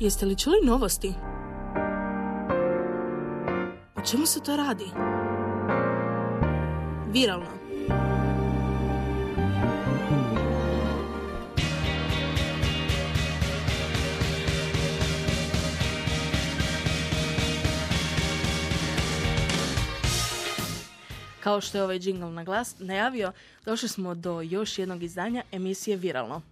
Jeste li čuli novosti? O čemu se to radi? Viralno. Kao što je ovaj jingle na glas najavio, došli smo do još jednog izdanja emisije Viralno.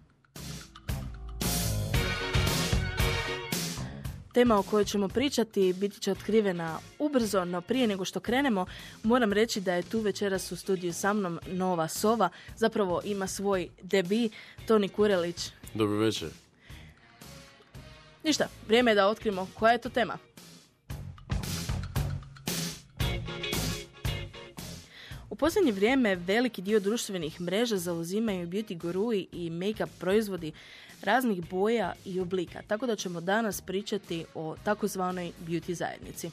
Tema o kojoj ćemo pričati biti će otkrivena ubrzo, no prije nego što krenemo, moram reći da je tu večeras u studiju sa mnom nova sova. Zapravo ima svoj debi, Toni Kurelić. Dobro večer. Ništa, vrijeme je da otkrimo koja je to tema. U posljednje vrijeme veliki dio društvenih mreža zauzimaju beauty gurui i make-up proizvodi raznih boja i oblika, tako da ćemo danas pričati o takozvanoj beauty zajednici.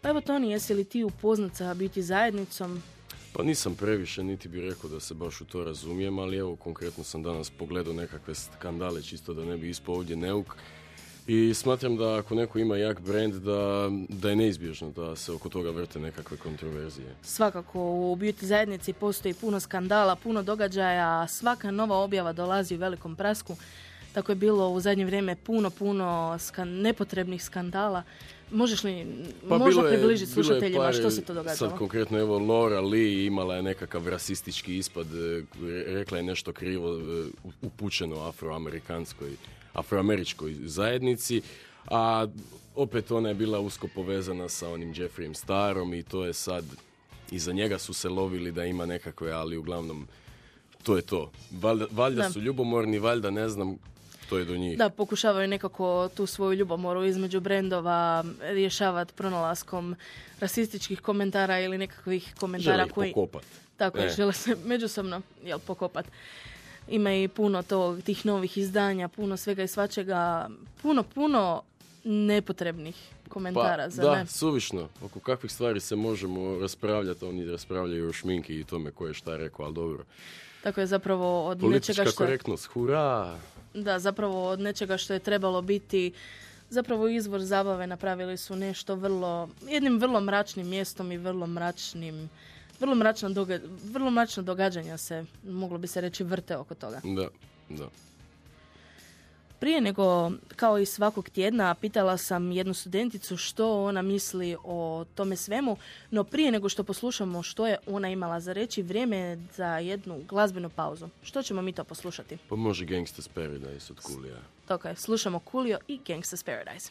Pa evo Toni, jesi li ti upoznat sa beauty zajednicom? Pa nisam previše, niti bi rekao da se baš u to razumijem, ali evo konkretno sam danas pogledao nekakve skandale čisto da ne bi ispao ovdje neuk i smatram da ako neko ima jak brand da, da je neizbježno da se oko toga vrte nekakve kontroverzije. Svakako u beauty zajednici postoji puno skandala, puno događaja, svaka nova objava dolazi u velikom prasku. Tako je bilo u zadnje vrijeme puno, puno nepotrebnih skandala. Možeš li pa možda približiti slušateljima što se to događalo? Sad konkretno evo Laura Lee imala je nekakav rasistički ispad, e, rekla je nešto krivo e, upućeno afroamerikanskoj afroameričkoj zajednici, a opet ona je bila usko povezana sa onim Jeffreyem Starom i to je sad, iza njega su se lovili da ima nekakve, ali uglavnom to je to. Valjda, valjda su ljubomorni, valjda ne znam, to je do njih. Da, pokušavaju nekako tu svoju ljubomoru između brendova rješavati pronalaskom rasističkih komentara ili nekakvih komentara žele koji... pokopat. Tako je, žele se međusobno jel, pokopat. Ima i puno tog, tih novih izdanja, puno svega i svačega, puno, puno nepotrebnih komentara. Pa, za da, ne? suvišno. Oko kakvih stvari se možemo raspravljati, oni raspravljaju o šminki i tome ko je šta rekao, ali dobro. Tako je zapravo od Politička nečega što... korektnost, hura! Da, zapravo od nečega što je trebalo biti zapravo izvor zabave napravili su nešto vrlo, jednim vrlo mračnim mjestom i vrlo mračnim vrlo mračna, doga vrlo mračna događanja se, moglo bi se reći, vrte oko toga. Da, da. Prije nego, kao i svakog tjedna, pitala sam jednu studenticu što ona misli o tome svemu, no prije nego što poslušamo što je ona imala za reći, vrijeme je za jednu glazbenu pauzu. Što ćemo mi to poslušati? Pa može Gangsta's Paradise od Kulija. Tako je, slušamo Coolio i Gangsta's Paradise.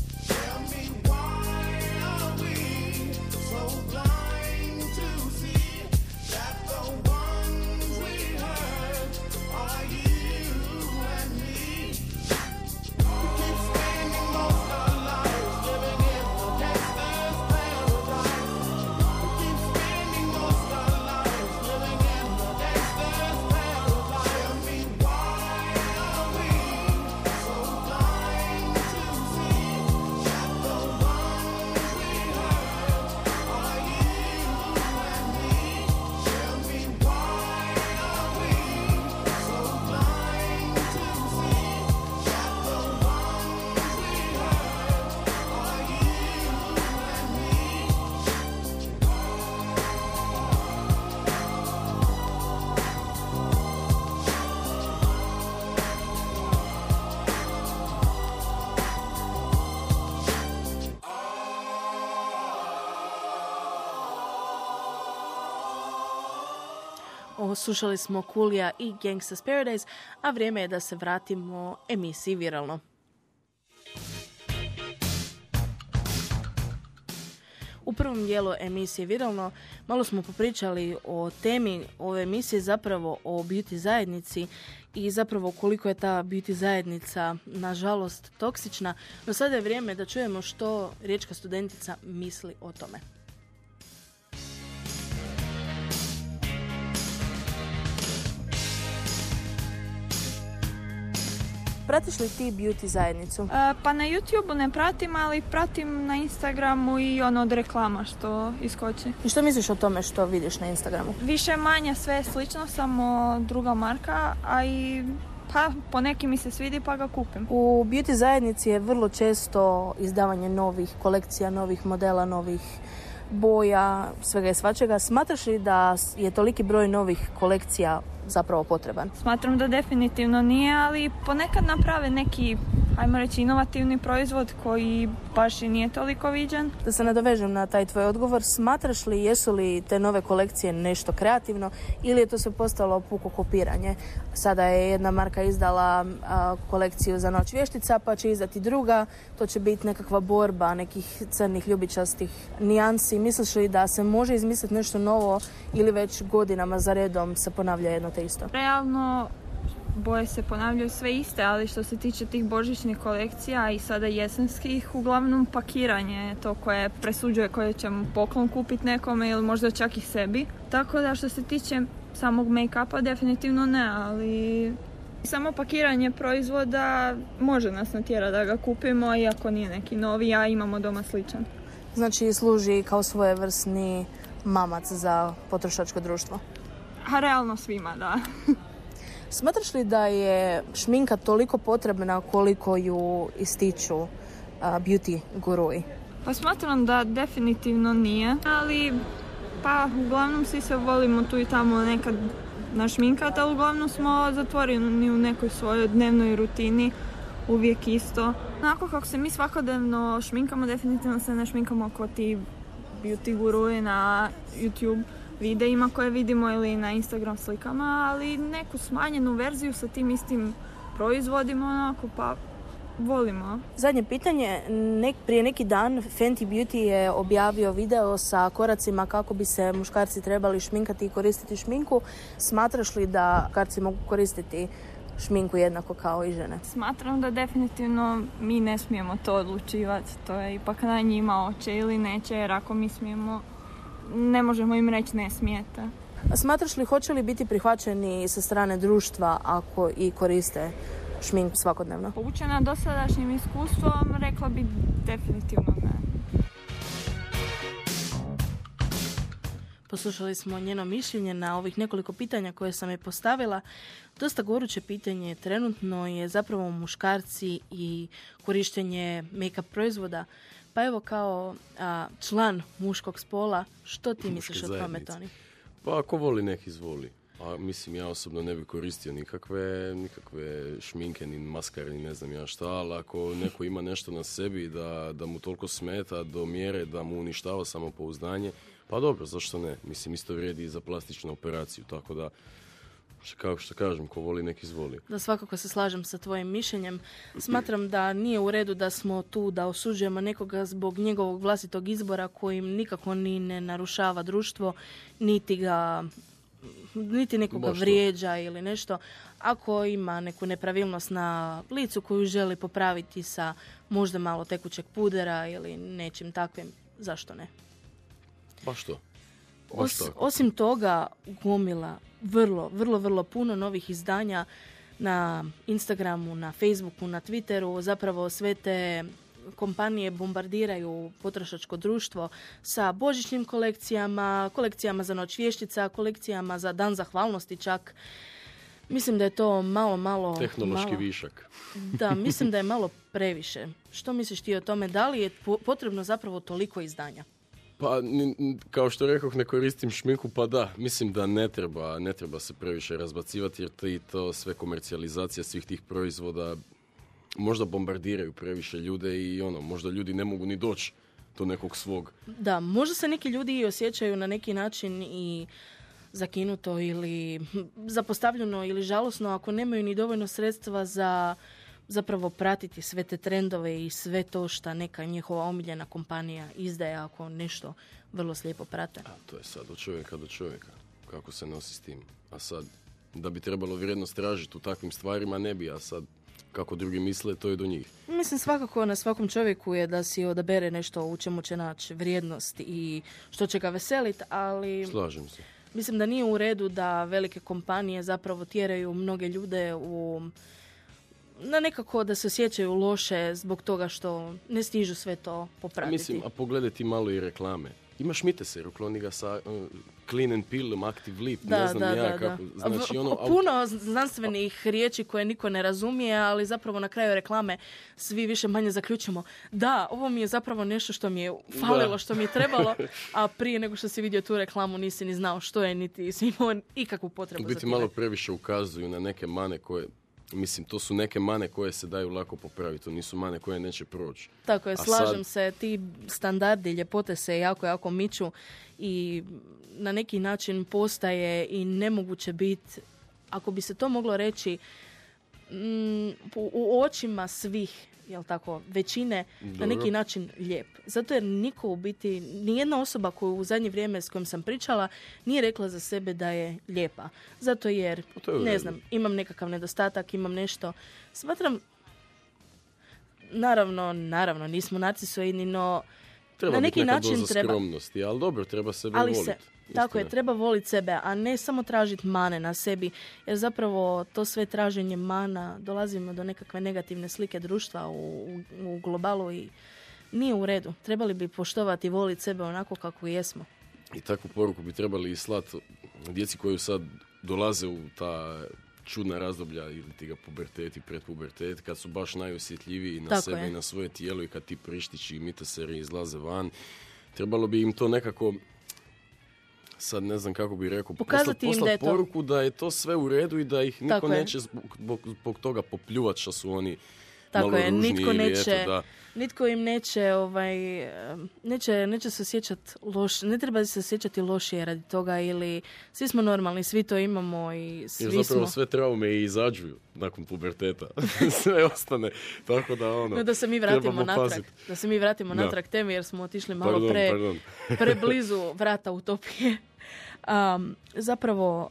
Slušali smo Kulija i Gangsta's Paradise, a vrijeme je da se vratimo emisiji Viralno. U prvom dijelu emisije Viralno malo smo popričali o temi ove emisije, zapravo o beauty zajednici i zapravo koliko je ta beauty zajednica nažalost toksična. No sada je vrijeme da čujemo što riječka studentica misli o tome. Pratiš li ti beauty zajednicu? E, pa na YouTube ne pratim, ali pratim na Instagramu i ono od reklama što iskoči. I što misliš o tome što vidiš na Instagramu? Više manje sve je slično, samo druga marka, a i pa po neki mi se svidi pa ga kupim. U beauty zajednici je vrlo često izdavanje novih kolekcija, novih modela, novih boja, svega i svačega. Smatraš li da je toliki broj novih kolekcija zapravo potreban? Smatram da definitivno nije, ali ponekad naprave neki ajmo reći, inovativni proizvod koji baš i nije toliko viđen. Da se nadovežem na taj tvoj odgovor, smatraš li jesu li te nove kolekcije nešto kreativno ili je to se postalo puko kopiranje? Sada je jedna marka izdala kolekciju za noć vještica, pa će izdati druga. To će biti nekakva borba nekih crnih ljubičastih nijansi. Misliš li da se može izmisliti nešto novo ili već godinama za redom se ponavlja jedno te isto? Realno boje se ponavljaju sve iste, ali što se tiče tih božićnih kolekcija i sada jesenskih, uglavnom pakiranje je to koje presuđuje koje ćemo poklon kupiti nekome ili možda čak i sebi. Tako da što se tiče samog make-upa definitivno ne, ali samo pakiranje proizvoda može nas natjera da ga kupimo, iako nije neki novi, a imamo doma sličan. Znači služi kao svojevrsni mamac za potrošačko društvo? A realno svima, da. Smatraš li da je šminka toliko potrebna koliko ju ističu beauty guruji? Pa smatram da definitivno nije, ali pa uglavnom svi se volimo tu i tamo nekad našminkati, ali uglavnom smo zatvoreni u nekoj svojoj dnevnoj rutini, uvijek isto. Onako kako se mi svakodnevno šminkamo, definitivno se ne šminkamo kao ti beauty guruje na YouTube videima koje vidimo ili na Instagram slikama, ali neku smanjenu verziju sa tim istim proizvodima, onako pa volimo. Zadnje pitanje, nek, prije neki dan Fenty Beauty je objavio video sa koracima kako bi se muškarci trebali šminkati i koristiti šminku. Smatraš li da muškarci mogu koristiti šminku jednako kao i žene? Smatram da definitivno mi ne smijemo to odlučivati. To je ipak na njima oče ili neće, jer ako mi smijemo ne možemo im reći ne smijete. Smatraš li hoće li biti prihvaćeni sa strane društva ako i koriste šminku svakodnevno? Poučena dosadašnjim iskustvom rekla bi definitivno ne. Poslušali smo njeno mišljenje na ovih nekoliko pitanja koje sam je postavila. Dosta goruće pitanje trenutno je zapravo muškarci i korištenje make-up proizvoda. Pa evo kao a, član muškog spola, što ti misliš o tome, Toni? Pa ako voli, nek izvoli. A mislim, ja osobno ne bi koristio nikakve, nikakve šminke, ni maskare, ni ne znam ja šta, ali ako neko ima nešto na sebi da, da mu toliko smeta do mjere da mu uništava samopouzdanje, pa dobro, zašto ne? Mislim, isto vrijedi i za plastičnu operaciju, tako da kao što kažem, ko voli nek izvoli. Da svakako se slažem sa tvojim mišljenjem. Smatram da nije u redu da smo tu da osuđujemo nekoga zbog njegovog vlastitog izbora kojim nikako ni ne narušava društvo, niti ga niti nekoga vrijeđa ili nešto. Ako ima neku nepravilnost na licu koju želi popraviti sa možda malo tekućeg pudera ili nečim takvim, zašto ne? Baš to. osim toga, gomila vrlo, vrlo, vrlo puno novih izdanja na Instagramu, na Facebooku, na Twitteru. Zapravo sve te kompanije bombardiraju potrošačko društvo sa božićnim kolekcijama, kolekcijama za noć vještica, kolekcijama za dan zahvalnosti čak. Mislim da je to malo, malo... Tehnološki višak. Da, mislim da je malo previše. Što misliš ti o tome? Da li je potrebno zapravo toliko izdanja? Pa, kao što rekoh, ne koristim šminku, pa da, mislim da ne treba, ne treba se previše razbacivati jer ti to sve komercijalizacija svih tih proizvoda možda bombardiraju previše ljude i ono, možda ljudi ne mogu ni doći do nekog svog. Da, možda se neki ljudi i osjećaju na neki način i zakinuto ili zapostavljeno ili žalosno ako nemaju ni dovoljno sredstva za zapravo pratiti sve te trendove i sve to što neka njihova omiljena kompanija izdaje ako nešto vrlo slijepo prate. A to je sad od čovjeka do čovjeka. Kako se nosi s tim. A sad, da bi trebalo vrijednost tražiti u takvim stvarima, ne bi, a sad kako drugi misle, to je do njih. Mislim svakako na svakom čovjeku je da si odabere nešto u čemu će naći vrijednost i što će ga veseliti, ali Slažem se. mislim da nije u redu da velike kompanije zapravo tjeraju mnoge ljude u na nekako da se osjećaju loše zbog toga što ne stižu sve to popratiti. Mislim, a pogledaj ti malo i reklame. Imaš mite ukloni ga sa uh, clean and peel, active lip, da, ne znam da, ja da, kako. da. Znači, ono, Puno znanstvenih riječi koje niko ne razumije, ali zapravo na kraju reklame svi više manje zaključimo. Da, ovo mi je zapravo nešto što mi je falilo, što mi je trebalo, a prije nego što si vidio tu reklamu nisi ni znao što je, niti si imao ikakvu potrebu za biti malo previše ukazuju na neke mane koje, mislim, to su neke mane koje se daju lako popraviti, to nisu mane koje neće proći. Tako je, A slažem sad- se, ti standardi ljepote se jako, jako miču i na neki način postaje i nemoguće biti, ako bi se to moglo reći, mm, u- u očima svih, jel tako, većine, na Dobro. neki način lijep. Zato jer niko u biti, nijedna osoba koju u zadnje vrijeme s kojom sam pričala nije rekla za sebe da je lijepa. Zato jer, Pa je ne znam, imam nekakav nedostatak, imam nešto. Smatram, naravno, naravno, nismo narcisoidni, no Treba na neki način doza treba. skromnosti, ali dobro, treba sebe Ali voliti. se, tako je, treba voliti sebe, a ne samo tražiti mane na sebi, jer zapravo to sve traženje mana dolazimo do nekakve negativne slike društva u, u, u globalu i nije u redu. Trebali bi poštovati i voliti sebe onako kako jesmo. I takvu poruku bi trebali i slati djeci koji sad dolaze u ta čudna razdoblja ili ti ga pubertet i predpubertet, kad su baš najosjetljiviji na Tako sebe je. i na svoje tijelo i kad ti prištići i miteseri izlaze van. Trebalo bi im to nekako sad ne znam kako bi rekao, Pokazati im poslat da je to- poruku da je to sve u redu i da ih niko Tako neće zbog, zbog, zbog toga popljuvat što su oni Tako malo je, ružni nitko neće, eto da... nitko im neće, ovaj, neće, neće se osjećati loš, ne treba se osjećati lošije radi toga ili svi smo normalni, svi to imamo i svi Jer zapravo smo... sve traume i izađu nakon puberteta. sve ostane. Tako da ono... No, da se mi vratimo natrag. pazit. Da se mi vratimo Da. natrag temi jer smo otišli malo Pardon, pre, pardon. preblizu vrata utopije. Um, zapravo,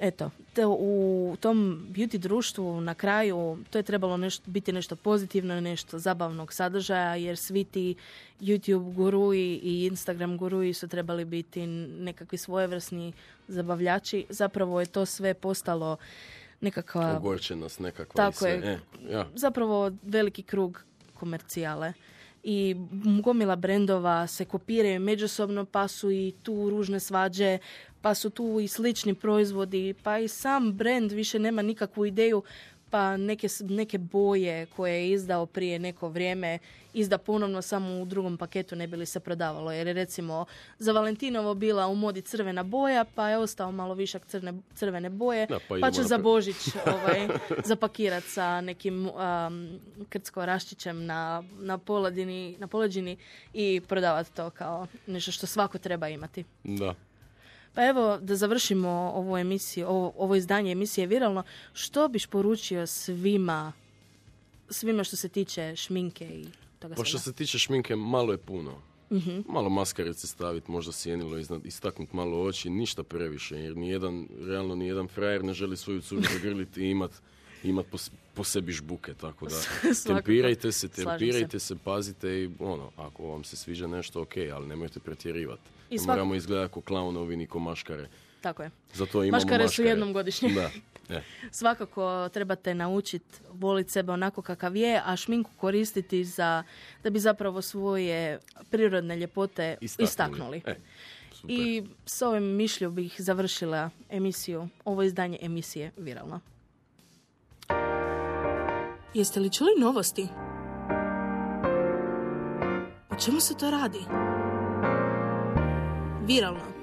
eto, te u tom beauty društvu na kraju to je trebalo nešto, biti nešto pozitivno, nešto zabavnog sadržaja jer svi ti YouTube guruji i Instagram guruji su trebali biti nekakvi svojevrsni zabavljači. Zapravo je to sve postalo nekakva Ogorčenost nekakva Tako i sve. je. E, ja. zapravo veliki krug komercijale i gomila brendova se kopiraju međusobno pa su i tu ružne svađe pa su tu i slični proizvodi pa i sam brend više nema nikakvu ideju pa neke, neke boje koje je izdao prije neko vrijeme izda ponovno samo u drugom paketu ne bi li se prodavalo jer je recimo za Valentinovo bila u modi crvena boja pa je ostao malo višak crne, crvene boje Da, pa pa, će za Božić ovaj, zapakirat sa nekim um, krcko raščićem na, na, poladini, na poleđini i prodavati to kao nešto što svako treba imati. Da. Pa evo, da završimo ovu emisiju, ovo, ovo izdanje emisije Viralno, što biš poručio svima, svima što se tiče šminke i toga Pa što se tiče šminke, malo je puno. Mhm. Malo maskarice staviti, možda sjenilo iznad, istaknuti malo oči, ništa previše, jer nijedan, realno nijedan frajer ne želi svoju curu zagrliti i imat, imat po, po sebi žbuke, tako da tempirajte se, tempirajte se. pazite i ono, ako vam se sviđa nešto, ok, ali nemojte pretjerivati. I svak- Moramo izgledati kao klaunovi ni ko maškare. Tako je. Zato imamo Maškare maškare. su jednom godišnje. Da, e. Svakako trebate naučiti voliti sebe onako kakav je, a šminku koristiti za, da bi zapravo svoje prirodne ljepote Istaknuli. istaknuli. E, super. I s ovim mišlju bih završila emisiju, ovo izdanje emisije Viralno. Jeste li čuli novosti? O čemu se to radi? Viralno.